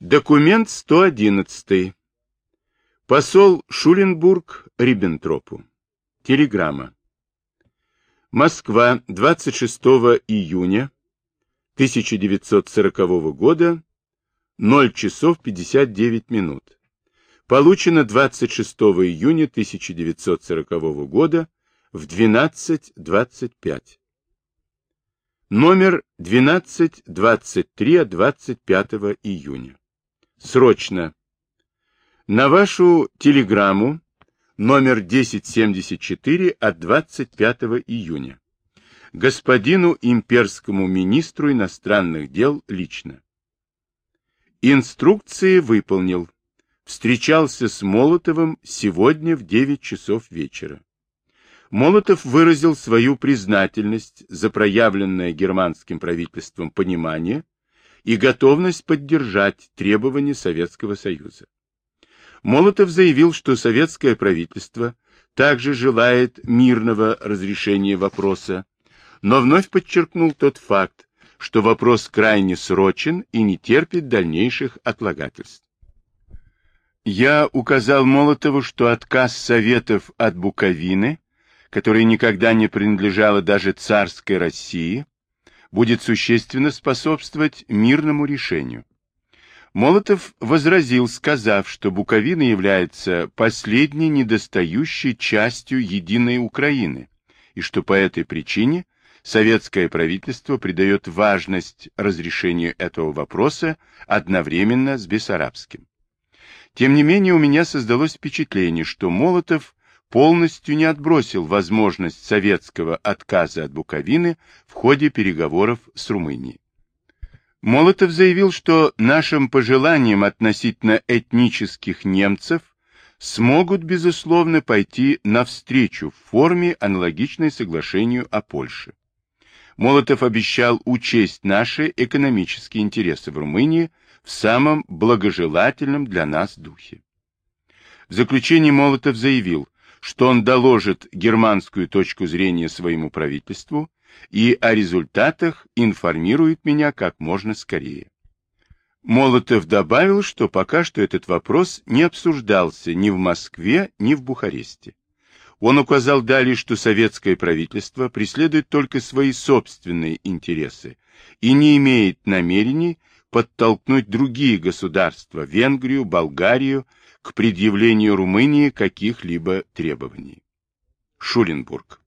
Документ 111. Посол Шуленбург Риббентропу. Телеграмма. Москва, 26 июня 1940 года, 0 часов 59 минут. Получено 26 июня 1940 года в 12.25. Номер 1223 от 25 июня. Срочно. На вашу телеграмму номер 1074 от 25 июня. Господину имперскому министру иностранных дел лично. Инструкции выполнил. Встречался с Молотовым сегодня в 9 часов вечера. Молотов выразил свою признательность за проявленное германским правительством понимание и готовность поддержать требования Советского Союза. Молотов заявил, что советское правительство также желает мирного разрешения вопроса, но вновь подчеркнул тот факт, что вопрос крайне срочен и не терпит дальнейших отлагательств. Я указал Молотову, что отказ Советов от Буковины, которая никогда не принадлежала даже царской России, будет существенно способствовать мирному решению. Молотов возразил, сказав, что Буковина является последней недостающей частью единой Украины, и что по этой причине советское правительство придает важность разрешению этого вопроса одновременно с Бессарабским. Тем не менее, у меня создалось впечатление, что Молотов полностью не отбросил возможность советского отказа от Буковины в ходе переговоров с Румынией. Молотов заявил, что нашим пожеланиям относительно этнических немцев смогут, безусловно, пойти навстречу в форме, аналогичной соглашению о Польше. Молотов обещал учесть наши экономические интересы в Румынии в самом благожелательном для нас духе. В заключение Молотов заявил, что он доложит германскую точку зрения своему правительству и о результатах информирует меня как можно скорее. Молотов добавил, что пока что этот вопрос не обсуждался ни в Москве, ни в Бухаресте. Он указал далее, что советское правительство преследует только свои собственные интересы и не имеет намерений подтолкнуть другие государства, Венгрию, Болгарию, к предъявлению Румынии каких-либо требований. Шуленбург